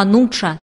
Ануча